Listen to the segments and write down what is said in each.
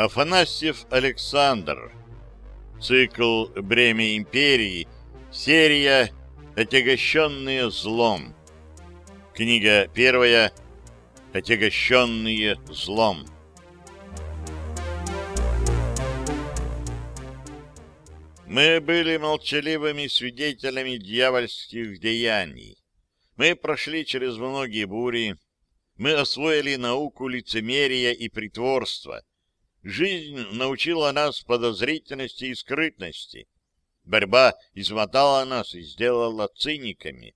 Афанасьев Александр. Цикл «Бремя империи». Серия «Отягощенные злом». Книга первая «Отягощенные злом». Мы были молчаливыми свидетелями дьявольских деяний. Мы прошли через многие бури. Мы освоили науку лицемерия и притворства. Жизнь научила нас подозрительности и скрытности. Борьба измотала нас и сделала циниками.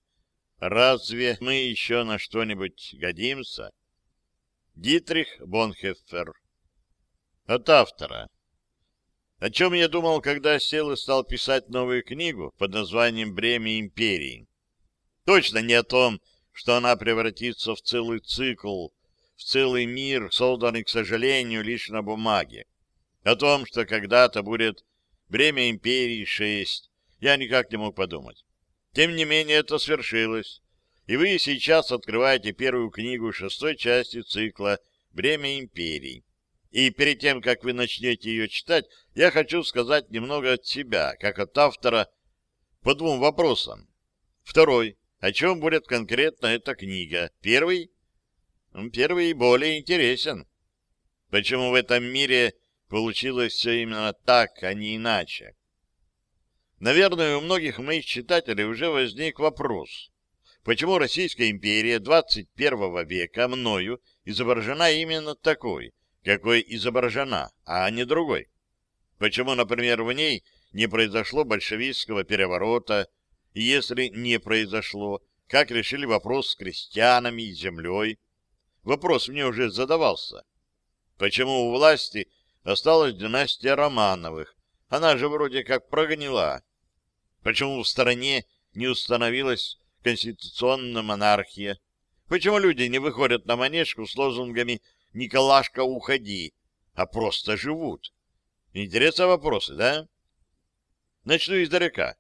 Разве мы еще на что-нибудь годимся? Дитрих Бонхеффер От автора о чем я думал, когда сел и стал писать новую книгу под названием «Бремя империи». Точно не о том, что она превратится в целый цикл, в целый мир, созданный, к сожалению, лишь на бумаге. О том, что когда-то будет «Бремя империи 6», я никак не мог подумать. Тем не менее, это свершилось, и вы сейчас открываете первую книгу шестой части цикла «Бремя империи». И перед тем, как вы начнете ее читать, я хочу сказать немного от себя, как от автора, по двум вопросам. Второй. О чем будет конкретно эта книга? Первый? Первый более интересен. Почему в этом мире получилось все именно так, а не иначе? Наверное, у многих моих читателей уже возник вопрос. Почему Российская империя 21 века мною изображена именно такой – какой изображена, а не другой. Почему, например, в ней не произошло большевистского переворота, и если не произошло, как решили вопрос с крестьянами и землей? Вопрос мне уже задавался. Почему у власти осталась династия Романовых? Она же вроде как прогнила. Почему в стране не установилась конституционная монархия? Почему люди не выходят на манежку с лозунгами Николашка, уходи, а просто живут. Интересные вопросы, да? Начну издалека.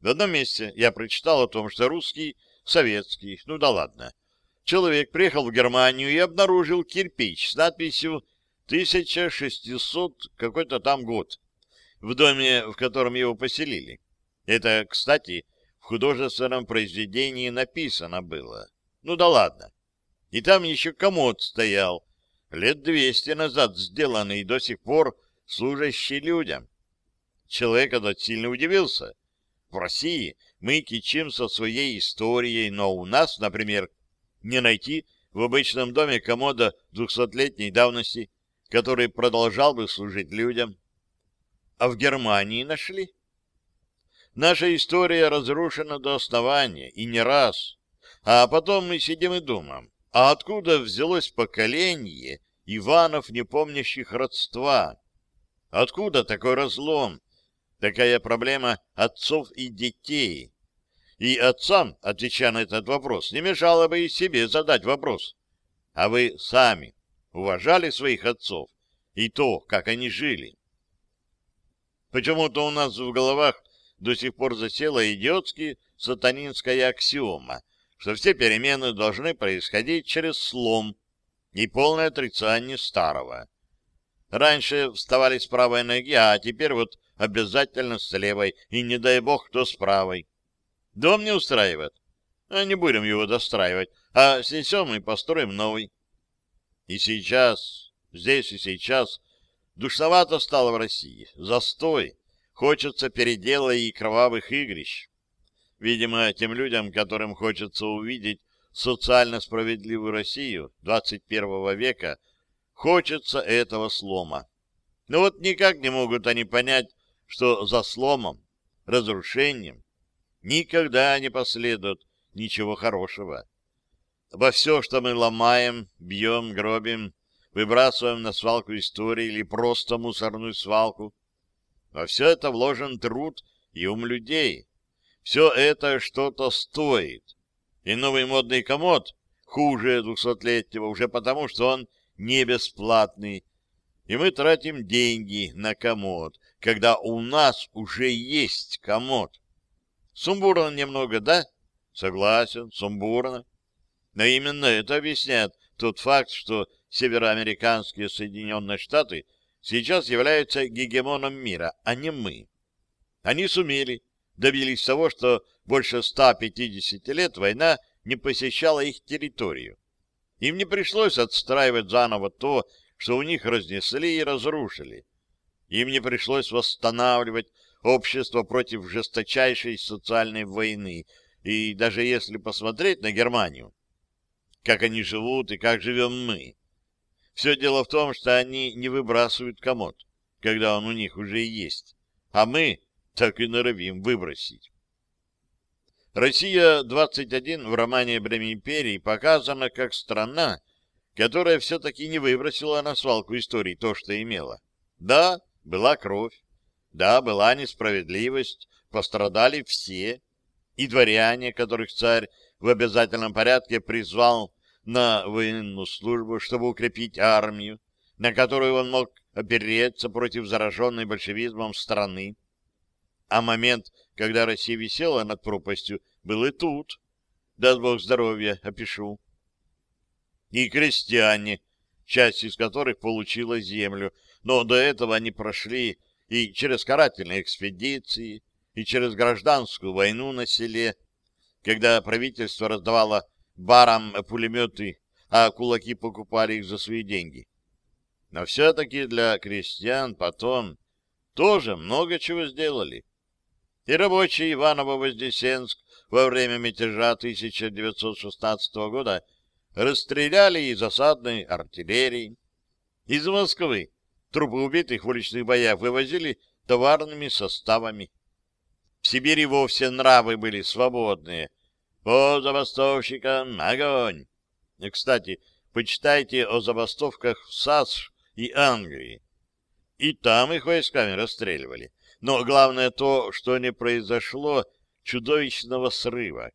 В одном месте я прочитал о том, что русский, советский, ну да ладно, человек приехал в Германию и обнаружил кирпич с надписью 1600 какой-то там год в доме, в котором его поселили. Это, кстати, в художественном произведении написано было. Ну да ладно. И там еще комод стоял, лет двести назад сделанный и до сих пор служащий людям. Человек этот сильно удивился. В России мы кичимся своей историей, но у нас, например, не найти в обычном доме комода двухсотлетней давности, который продолжал бы служить людям. А в Германии нашли. Наша история разрушена до основания, и не раз. А потом мы сидим и думаем, а откуда взялось поколение Иванов, не помнящих родства? Откуда такой разлом? Такая проблема отцов и детей. И отцам, отвечая на этот вопрос, не мешало бы и себе задать вопрос. А вы сами уважали своих отцов и то, как они жили? Почему-то у нас в головах до сих пор засела идиотски сатанинская аксиома, что все перемены должны происходить через слом и полное отрицание старого. Раньше вставали с правой ноги, а теперь вот обязательно с левой, и не дай бог, кто с правой. Дом не устраивает. А не будем его достраивать, а снесем и построим новый. И сейчас, здесь и сейчас, душновато стало в России. Застой. Хочется передела и кровавых игрищ. Видимо, тем людям, которым хочется увидеть социально справедливую Россию 21 века, хочется этого слома. Но вот никак не могут они понять, что за сломом, разрушением, никогда не последует ничего хорошего. Во все, что мы ломаем, бьем, гробим, выбрасываем на свалку истории или просто мусорную свалку, во все это вложен труд и ум людей, все это что-то стоит. И новый модный комод хуже двухсотлетнего уже потому, что он не бесплатный. И мы тратим деньги на комод, когда у нас уже есть комод. Сумбурно немного, да? Согласен, сумбурно. Но именно это объясняет тот факт, что североамериканские Соединенные Штаты сейчас являются гегемоном мира, а не мы. Они сумели, добились того, что больше 150 лет война не посещала их территорию. Им не пришлось отстраивать заново то, что у них разнесли и разрушили. Им не пришлось восстанавливать общество против жесточайшей социальной войны. И даже если посмотреть на Германию, как они живут и как живем мы, все дело в том, что они не выбрасывают комод, когда он у них уже есть, а мы так и норовим выбросить. Россия-21 в романе «Бремя империи» показана как страна, которая все-таки не выбросила на свалку истории то, что имела. Да, была кровь, да, была несправедливость, пострадали все, и дворяне, которых царь в обязательном порядке призвал на военную службу, чтобы укрепить армию, на которую он мог опереться против зараженной большевизмом страны. А момент, когда Россия висела над пропастью, был и тут. Даст Бог здоровья, опишу. И крестьяне, часть из которых получила землю, но до этого они прошли и через карательные экспедиции, и через гражданскую войну на селе, когда правительство раздавало барам пулеметы, а кулаки покупали их за свои деньги. Но все-таки для крестьян потом тоже много чего сделали. И рабочие Иваново-Вознесенск во время мятежа 1916 года расстреляли из осадной артиллерии. Из Москвы трупы убитых в уличных боях вывозили товарными составами. В Сибири вовсе нравы были свободные — по забастовщикам огонь! И, кстати, почитайте о забастовках в САС и Англии. И там их войсками расстреливали. Но главное то, что не произошло чудовищного срыва,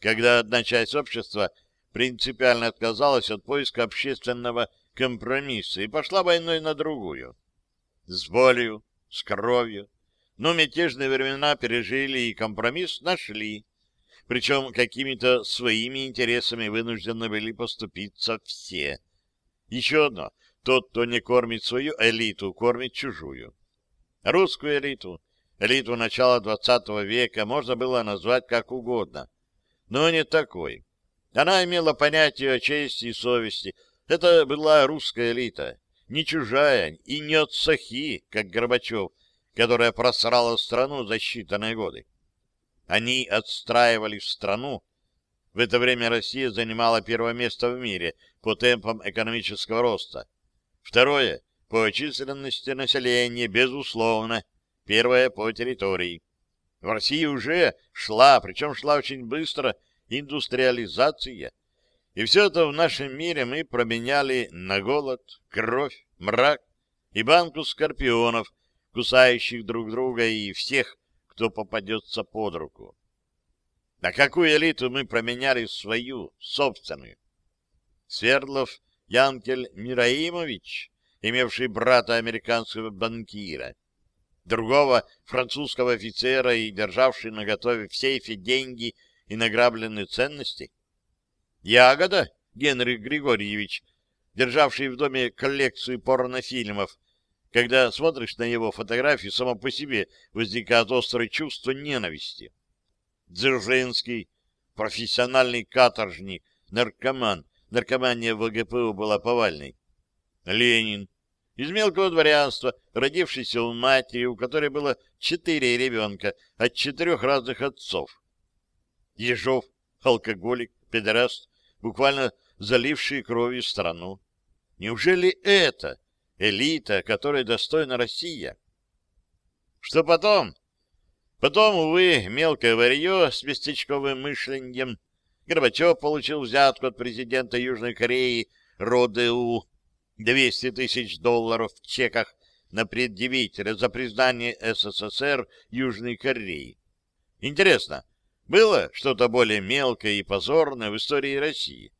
когда одна часть общества принципиально отказалась от поиска общественного компромисса и пошла войной на другую. С болью, с кровью. Но мятежные времена пережили и компромисс нашли причем какими-то своими интересами вынуждены были поступиться все. Еще одно. Тот, кто не кормит свою элиту, кормит чужую. Русскую элиту, элиту начала XX века можно было назвать как угодно, но не такой. Она имела понятие о чести и совести. Это была русская элита, не чужая и не от сахи, как Горбачев, которая просрала страну за считанные годы. Они отстраивали страну. В это время Россия занимала первое место в мире по темпам экономического роста. Второе — по численности населения, безусловно. Первое — по территории. В России уже шла, причем шла очень быстро, индустриализация. И все это в нашем мире мы променяли на голод, кровь, мрак и банку скорпионов, кусающих друг друга и всех, кто попадется под руку. На какую элиту мы променяли свою, собственную? Свердлов Янкель Мираимович, имевший брата американского банкира, другого французского офицера и державший на готове в сейфе деньги и награбленные ценности? Ягода Генрих Григорьевич, державший в доме коллекцию порнофильмов, когда смотришь на его фотографию, само по себе возникает острое чувство ненависти. Дзержинский, профессиональный каторжник, наркоман, наркомания в ВГПУ была повальной. Ленин, из мелкого дворянства, родившийся у матери, у которой было четыре ребенка от четырех разных отцов. Ежов, алкоголик, педераст, буквально заливший кровью страну. Неужели это элита, которой достойна Россия. Что потом? Потом, увы, мелкое варье с местечковым мышлением. Горбачев получил взятку от президента Южной Кореи РОДУ 200 тысяч долларов в чеках на предъявителя за признание СССР Южной Кореи. Интересно, было что-то более мелкое и позорное в истории России?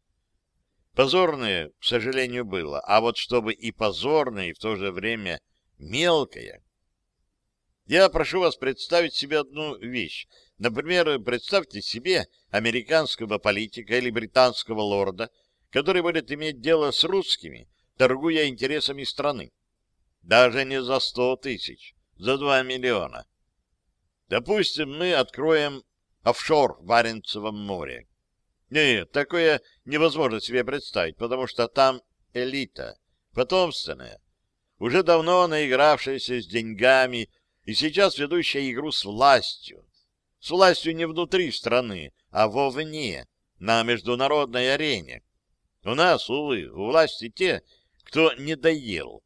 Позорное, к сожалению, было, а вот чтобы и позорное, и в то же время мелкое. Я прошу вас представить себе одну вещь. Например, представьте себе американского политика или британского лорда, который будет иметь дело с русскими, торгуя интересами страны. Даже не за сто тысяч, за два миллиона. Допустим, мы откроем офшор в Баренцевом море. Нет, такое невозможно себе представить, потому что там элита, потомственная, уже давно наигравшаяся с деньгами и сейчас ведущая игру с властью. С властью не внутри страны, а вовне, на международной арене. У нас, увы, у власти те, кто не доел,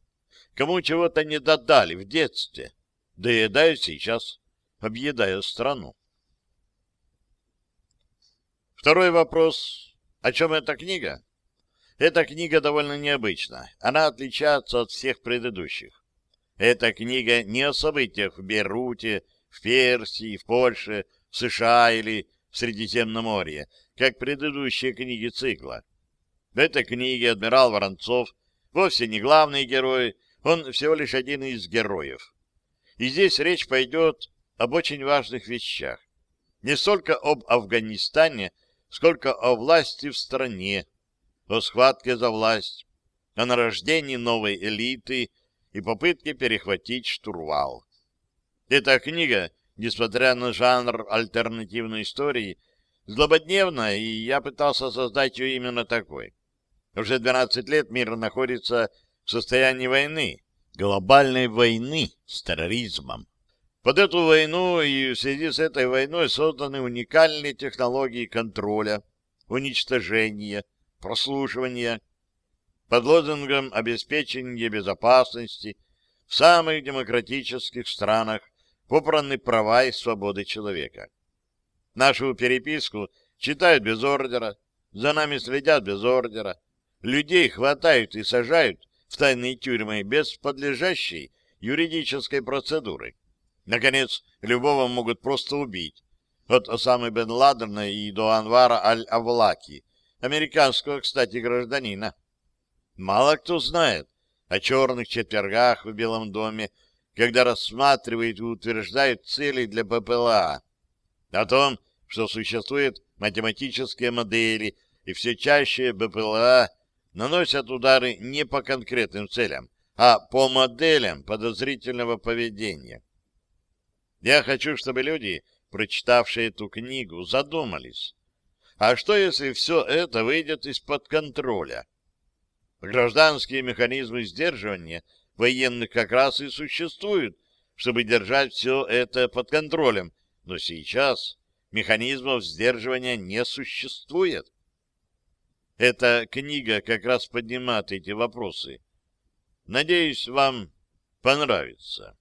кому чего-то не додали в детстве, доедают сейчас, объедая страну. Второй вопрос. О чем эта книга? Эта книга довольно необычна. Она отличается от всех предыдущих. Эта книга не о событиях в Беруте, в Персии, в Польше, в США или в Средиземноморье, как предыдущие книги цикла. В этой книге адмирал Воронцов вовсе не главный герой, он всего лишь один из героев. И здесь речь пойдет об очень важных вещах. Не столько об Афганистане, сколько о власти в стране, о схватке за власть, о нарождении новой элиты и попытке перехватить штурвал. Эта книга, несмотря на жанр альтернативной истории, злободневная, и я пытался создать ее именно такой. Уже 12 лет мир находится в состоянии войны, глобальной войны с терроризмом. Под эту войну и в связи с этой войной созданы уникальные технологии контроля, уничтожения, прослушивания под лозунгом обеспечения безопасности в самых демократических странах попраны права и свободы человека. Нашу переписку читают без ордера, за нами следят без ордера, людей хватают и сажают в тайные тюрьмы без подлежащей юридической процедуры. Наконец, любого могут просто убить. От Осамы бен Ладена и до Анвара Аль-Авлаки, американского, кстати, гражданина. Мало кто знает о черных четвергах в Белом доме, когда рассматривают и утверждают цели для ППЛА, о том, что существуют математические модели, и все чаще БПЛА наносят удары не по конкретным целям, а по моделям подозрительного поведения. Я хочу, чтобы люди, прочитавшие эту книгу, задумались. А что, если все это выйдет из-под контроля? Гражданские механизмы сдерживания военных как раз и существуют, чтобы держать все это под контролем. Но сейчас механизмов сдерживания не существует. Эта книга как раз поднимает эти вопросы. Надеюсь, вам понравится.